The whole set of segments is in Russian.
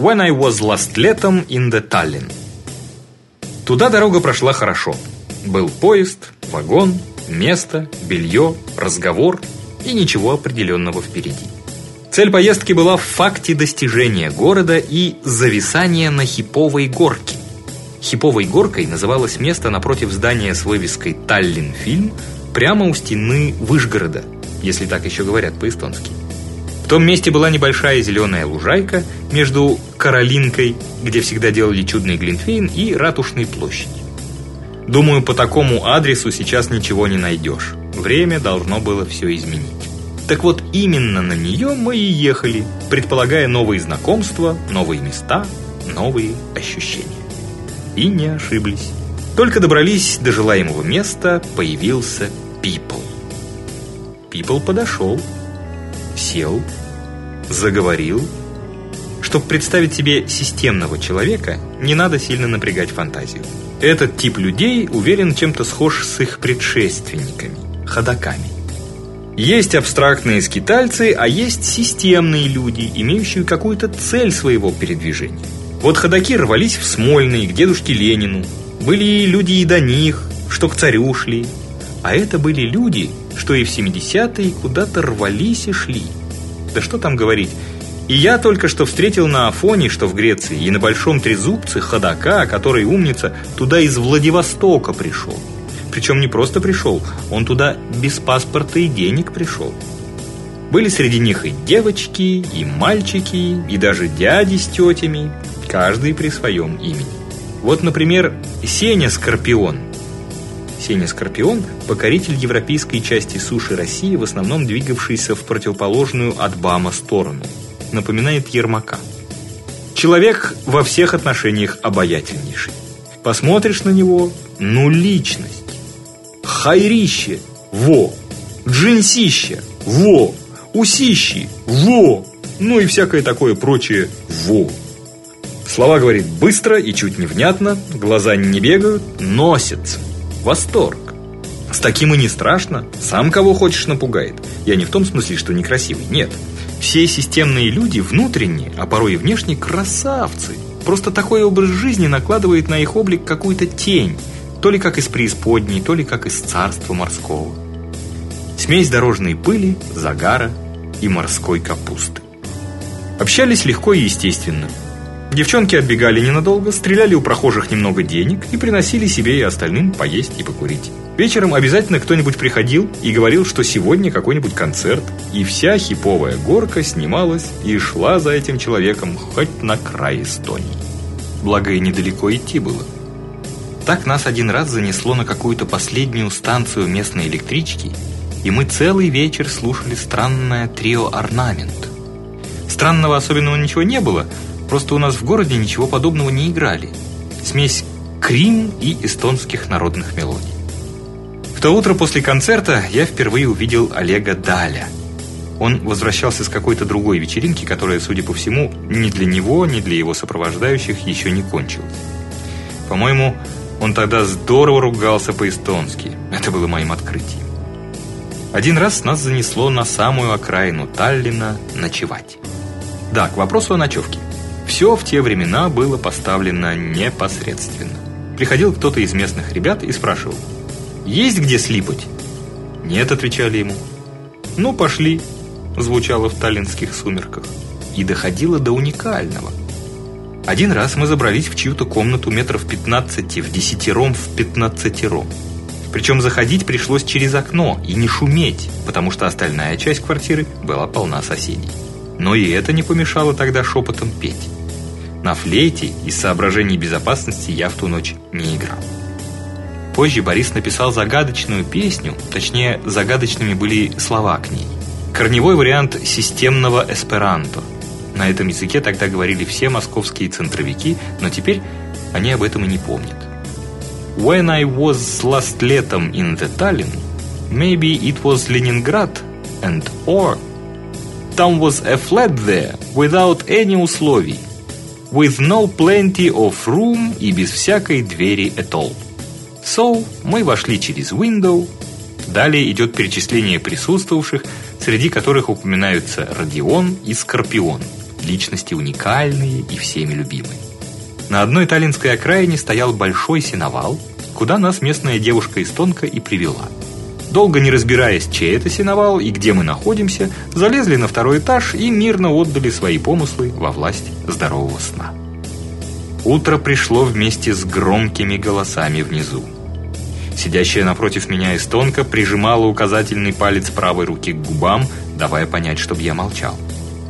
When I was last летом in the Tallinn. Туда дорога прошла хорошо. Был поезд, вагон, место, белье, разговор и ничего определенного впереди. Цель поездки была в факте достижения города и зависания на Хиповой горке. Хиповой горкой называлось место напротив здания с вывеской Таллин фильм прямо у стены Вышгорода, если так еще говорят по-эстонски. Том месте была небольшая зеленая лужайка между Каролинкой, где всегда делали чудный глинтвейн, и Ратушной площадью. Думаю, по такому адресу сейчас ничего не найдешь. Время должно было все изменить. Так вот, именно на нее мы и ехали, предполагая новые знакомства, новые места, новые ощущения. И не ошиблись. Только добрались до желаемого места, появился People. People подошел, сел, заговорил. Чтобы представить себе системного человека, не надо сильно напрягать фантазию. Этот тип людей уверен чем-то схож с их предшественниками ходаками. Есть абстрактные скитальцы, а есть системные люди, имеющие какую-то цель своего передвижения. Вот ходаки рвались в Смольный к дедушке Ленину. Были люди и до них, что к царю шли. А это были люди, что и в 70-е куда-то рвались и шли. Да что там говорить, и я только что встретил на Афоне, что в Греции, и на Большом Трезубце ходока, который умница, туда из Владивостока пришел. Причем не просто пришел, он туда без паспорта и денег пришел. Были среди них и девочки, и мальчики, и даже дяди с тетями, каждый при своем имени. Вот, например, Сеня Скорпион. Сеня Скорпион – покоритель европейской части суши России, в основном двигавшийся в противоположную от Бама сторону – напоминает Ермака. Человек во всех отношениях обаятельнейший. Посмотришь на него, ну личность. Хайрище, во. Джинсище, во. Усищи, во. Ну и всякое такое прочее, во. Слова говорит быстро и чуть невнятно, глаза не бегают, носится. Восторг. С таким и не страшно, сам кого хочешь напугает. Я не в том смысле, что некрасивый, нет. Все системные люди внутренние, а порой и внешне красавцы. Просто такой образ жизни накладывает на их облик какую-то тень, то ли как из преисподней, то ли как из царства морского. Смесь дорожной пыли, загара и морской капусты. Общались легко и естественно. Девчонки отбегали ненадолго, стреляли у прохожих немного денег и приносили себе и остальным поесть и покурить. Вечером обязательно кто-нибудь приходил и говорил, что сегодня какой-нибудь концерт, и вся хиповая горка снималась и шла за этим человеком хоть на край Эстонии. Благо и недалеко идти было. Так нас один раз занесло на какую-то последнюю станцию местной электрички, и мы целый вечер слушали странное трио «Орнамент». Странного особенного ничего не было – Просто у нас в городе ничего подобного не играли. Смесь крим и эстонских народных мелодий. В то утро после концерта я впервые увидел Олега Даля. Он возвращался с какой-то другой вечеринки, которая, судя по всему, ни для него, ни для его сопровождающих еще не кончилась. По-моему, он тогда здорово ругался по-эстонски. Это было моим открытием. Один раз нас занесло на самую окраину Таллина ночевать. Да, к вопросу о ночевке. Все в те времена было поставлено непосредственно. Приходил кто-то из местных ребят и спрашивал: "Есть где слипать?" "Нет", отвечали ему. "Ну, пошли", звучало в таллинских сумерках и доходило до уникального. Один раз мы забрались в чью-то комнату метров 15 в десятером в пятнадцатером. Причем заходить пришлось через окно и не шуметь, потому что остальная часть квартиры была полна соседей. Но и это не помешало тогда шепотом петь. На флейте из соображений безопасности я в ту ночь не играл. Позже Борис написал загадочную песню, точнее, загадочными были слова к ней. Корневой вариант системного эсперанто. На этом языке тогда говорили все московские центровики, но теперь они об этом и не помнят. When I was last летом in the Tallinn, maybe it was Leningrad and or там was a flat there without any условий with no plenty of room и без всякой двери at all. So, мы вошли через window. Далее идет перечисление присутствовавших, среди которых упоминаются Родион и Скорпион. личности уникальные и всеми любимые. На одной таллинской окраине стоял большой сеновал, куда нас местная девушка из Тонка и привела. Долго не разбираясь, чей это сеновал и где мы находимся, залезли на второй этаж и мирно отдали свои помыслы во власть здорового сна. Утро пришло вместе с громкими голосами внизу. Сидящая напротив меня эстонка прижимала указательный палец правой руки к губам, давая понять, чтобы я молчал.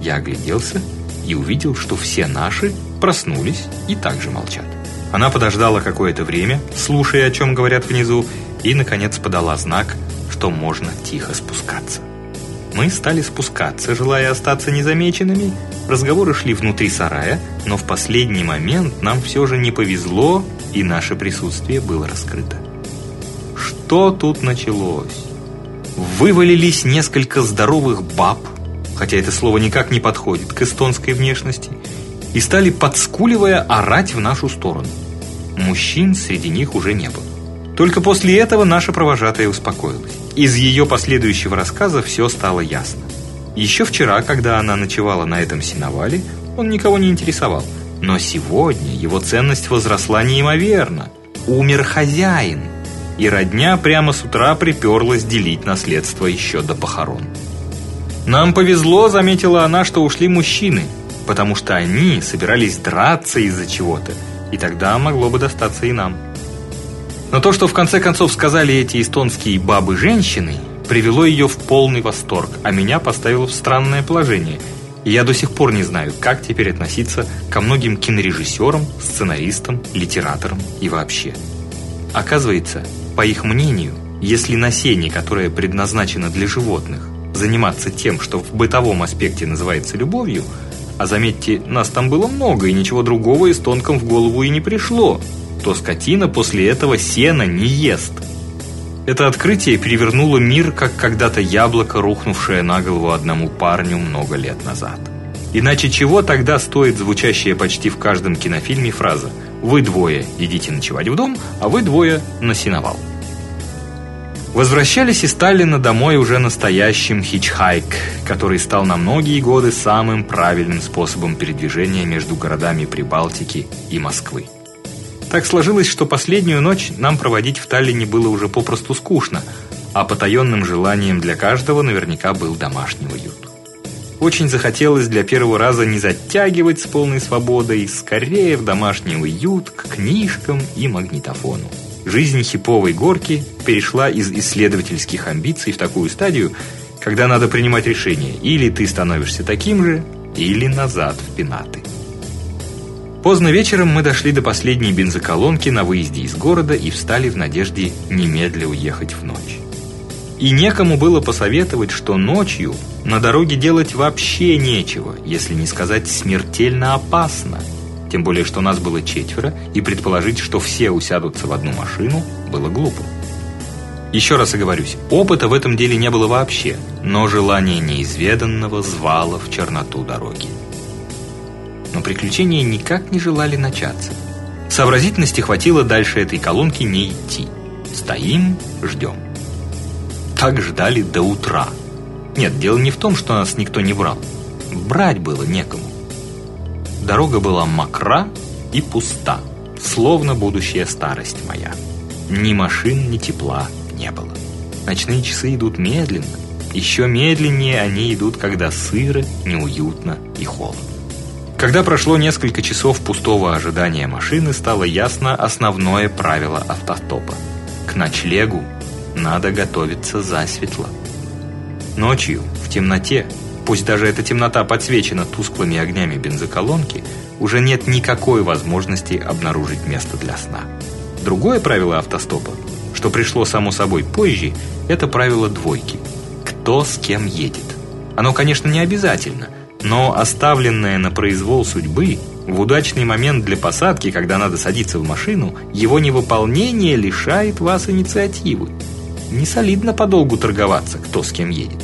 Я огляделся и увидел, что все наши проснулись и также молчат. Она подождала какое-то время, слушая, о чем говорят внизу, и наконец подала знак, что можно тихо спускаться. Мы стали спускаться, желая остаться незамеченными. Разговоры шли внутри сарая, но в последний момент нам все же не повезло, и наше присутствие было раскрыто. Что тут началось? Вывалились несколько здоровых баб, хотя это слово никак не подходит к эстонской внешности, и стали подскуливая орать в нашу сторону. Мужчин среди них уже не было. Только после этого наша провожатая успокоилась. Из ее последующего рассказа все стало ясно. Еще вчера, когда она ночевала на этом сеновале, он никого не интересовал. Но сегодня его ценность возросла неимоверно. Умер хозяин, и родня прямо с утра приперлась делить наследство еще до похорон. Нам повезло, заметила она, что ушли мужчины, потому что они собирались драться из-за чего-то, и тогда могло бы достаться и нам. Но то, что в конце концов сказали эти эстонские бабы-женщины, привело ее в полный восторг, а меня поставило в странное положение. И я до сих пор не знаю, как теперь относиться ко многим кинорежиссерам, сценаристам, литераторам и вообще. Оказывается, по их мнению, если на сене, которое предназначено для животных, заниматься тем, что в бытовом аспекте называется любовью, а заметьте, нас там было много, и ничего другого эстонкам в голову и не пришло – то скотина после этого сена не ест. Это открытие перевернуло мир, как когда-то яблоко, рухнувшее на голову одному парню много лет назад. Иначе чего тогда стоит звучащая почти в каждом кинофильме фраза «Вы двое идите ночевать в дом, а вы двое на сеновал». Возвращались из Сталина домой уже настоящим хичхайк, который стал на многие годы самым правильным способом передвижения между городами Прибалтики и Москвы. Так сложилось, что последнюю ночь нам проводить в Таллине было уже попросту скучно, а потаенным желанием для каждого наверняка был домашний уют. Очень захотелось для первого раза не затягивать с полной свободой, скорее в домашний уют, к книжкам и магнитофону. Жизнь хиповой горки перешла из исследовательских амбиций в такую стадию, когда надо принимать решение: или ты становишься таким же, или назад в пенаты. Поздно вечером мы дошли до последней бензоколонки на выезде из города и встали в надежде немедля уехать в ночь. И некому было посоветовать, что ночью на дороге делать вообще нечего, если не сказать смертельно опасно. Тем более, что нас было четверо, и предположить, что все усядутся в одну машину, было глупо. Еще раз оговорюсь, опыта в этом деле не было вообще, но желание неизведанного звало в черноту дороги но приключения никак не желали начаться. Сообразительности хватило дальше этой колонки не идти. Стоим, ждем. Так ждали до утра. Нет, дело не в том, что нас никто не брал. Брать было некому. Дорога была мокра и пуста, словно будущая старость моя. Ни машин, ни тепла не было. Ночные часы идут медленно. Еще медленнее они идут, когда сыро, неуютно и холодно. Когда прошло несколько часов пустого ожидания машины, стало ясно основное правило автостопа. К ночлегу надо готовиться засветло. Ночью, в темноте, пусть даже эта темнота подсвечена тусклыми огнями бензоколонки, уже нет никакой возможности обнаружить место для сна. Другое правило автостопа, что пришло само собой позже, это правило двойки. Кто с кем едет. Оно, конечно, не обязательно – но оставленное на произвол судьбы, в удачный момент для посадки, когда надо садиться в машину, его невыполнение лишает вас инициативы. Не солидно подолгу торговаться, кто с кем едет.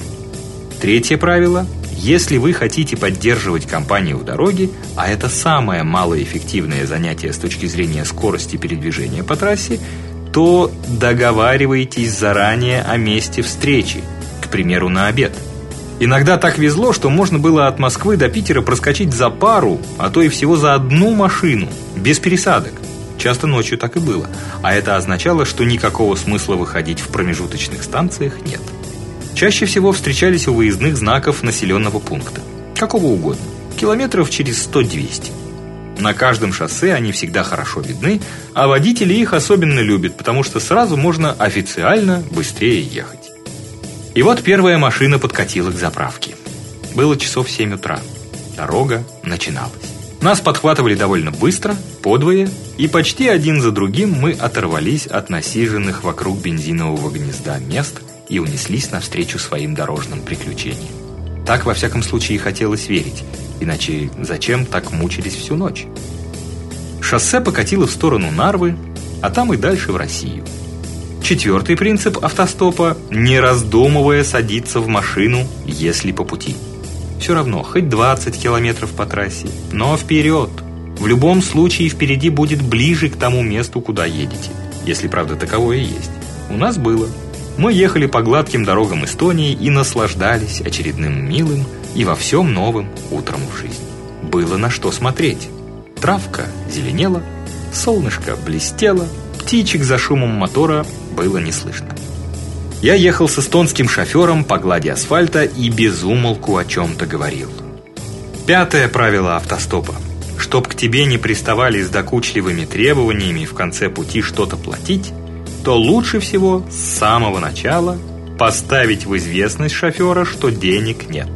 Третье правило если вы хотите поддерживать компанию в дороге, а это самое малоэффективное занятие с точки зрения скорости передвижения по трассе, то договаривайтесь заранее о месте встречи, к примеру, на обед. Иногда так везло, что можно было от Москвы до Питера проскочить за пару, а то и всего за одну машину, без пересадок. Часто ночью так и было, а это означало, что никакого смысла выходить в промежуточных станциях нет. Чаще всего встречались у выездных знаков населенного пункта, какого угодно, километров через 100-200. На каждом шоссе они всегда хорошо видны, а водители их особенно любят, потому что сразу можно официально быстрее ехать. И вот первая машина подкатила к заправке. Было часов 7 утра. Дорога начиналась. Нас подхватывали довольно быстро, подвое, и почти один за другим мы оторвались от насиженных вокруг бензинового гнезда мест и унеслись навстречу своим дорожным приключениям. Так, во всяком случае, хотелось верить. Иначе зачем так мучились всю ночь? Шоссе покатило в сторону Нарвы, а там и дальше в Россию. Четвертый принцип автостопа – не раздумывая садиться в машину, если по пути. Все равно, хоть 20 километров по трассе, но вперед. В любом случае впереди будет ближе к тому месту, куда едете. Если, правда, таковое есть. У нас было. Мы ехали по гладким дорогам Эстонии и наслаждались очередным милым, и во всем новым утром в жизни. Было на что смотреть. Травка зеленела, солнышко блестело, птичек за шумом мотора было не слышно. Я ехал с эстонским шофером по глади асфальта и без умолку о чем-то говорил. Пятое правило автостопа. Чтоб к тебе не приставали с докучливыми требованиями в конце пути что-то платить, то лучше всего с самого начала поставить в известность шофера, что денег нет.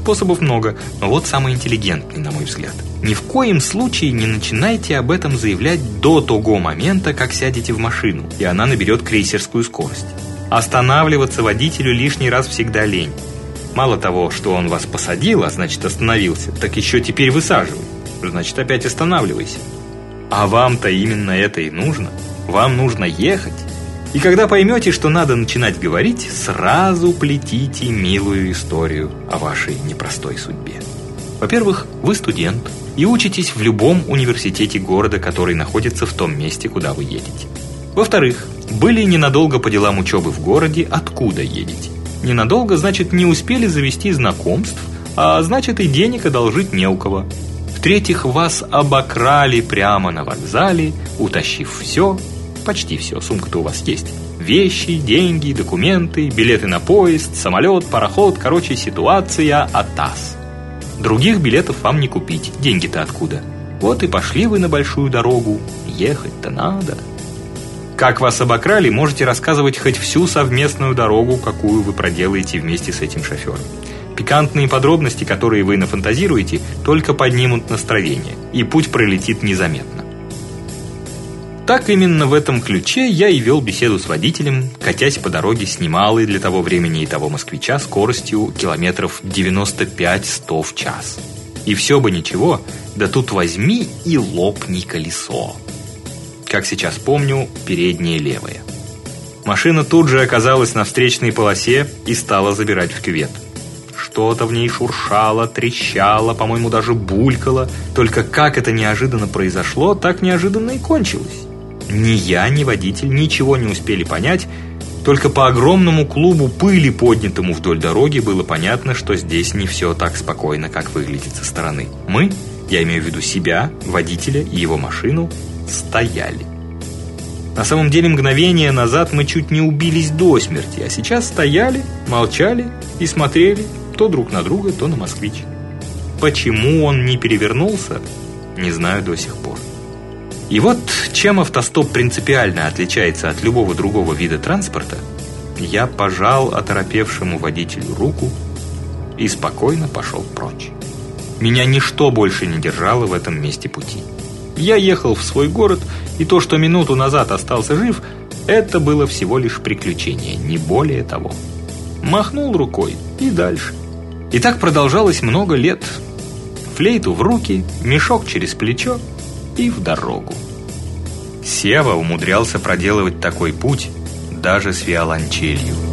Способов много, но вот самый интеллигентный, на мой взгляд. Ни в коем случае не начинайте об этом заявлять до того момента, как сядете в машину, и она наберет крейсерскую скорость. Останавливаться водителю лишний раз всегда лень. Мало того, что он вас посадил, а значит остановился, так еще теперь высаживай. Значит, опять останавливайся. А вам-то именно это и нужно. Вам нужно ехать. И когда поймете, что надо начинать говорить, сразу плетите милую историю о вашей непростой судьбе. Во-первых, вы студент и учитесь в любом университете города, который находится в том месте, куда вы едете. Во-вторых, были ненадолго по делам учебы в городе, откуда едете. Ненадолго, значит, не успели завести знакомств, а значит и денег одолжить не у кого. В-третьих, вас обокрали прямо на вокзале, утащив все, Почти все, сумка-то у вас есть. Вещи, деньги, документы, билеты на поезд, самолет, пароход, короче, ситуация АТАС. Других билетов вам не купить, деньги-то откуда? Вот и пошли вы на большую дорогу, ехать-то надо. Как вас обокрали, можете рассказывать хоть всю совместную дорогу, какую вы проделаете вместе с этим шофером. Пикантные подробности, которые вы нафантазируете, только поднимут настроение, и путь пролетит незаметно. Так именно в этом ключе я и вел беседу с водителем, катясь по дороге с немалой для того времени и того москвича скоростью километров 95-100 в час. И все бы ничего, да тут возьми и лопни колесо. Как сейчас помню, переднее левое. Машина тут же оказалась на встречной полосе и стала забирать в кювет. Что-то в ней шуршало, трещало, по-моему, даже булькало. Только как это неожиданно произошло, так неожиданно и кончилось. Ни я, ни водитель ничего не успели понять, только по огромному клубу пыли, поднятому вдоль дороги, было понятно, что здесь не все так спокойно, как выглядит со стороны. Мы, я имею в виду себя, водителя и его машину, стояли. На самом деле мгновение назад мы чуть не убились до смерти, а сейчас стояли, молчали и смотрели то друг на друга, то на москвич. Почему он не перевернулся, не знаю до сих пор. И вот чем автостоп принципиально отличается от любого другого вида транспорта, я пожал оторопевшему водителю руку и спокойно пошел прочь. Меня ничто больше не держало в этом месте пути. Я ехал в свой город, и то, что минуту назад остался жив, это было всего лишь приключение, не более того. Махнул рукой и дальше. И так продолжалось много лет. Флейту в руки, мешок через плечо – и в дорогу. Сева умудрялся проделывать такой путь даже с виолончелью.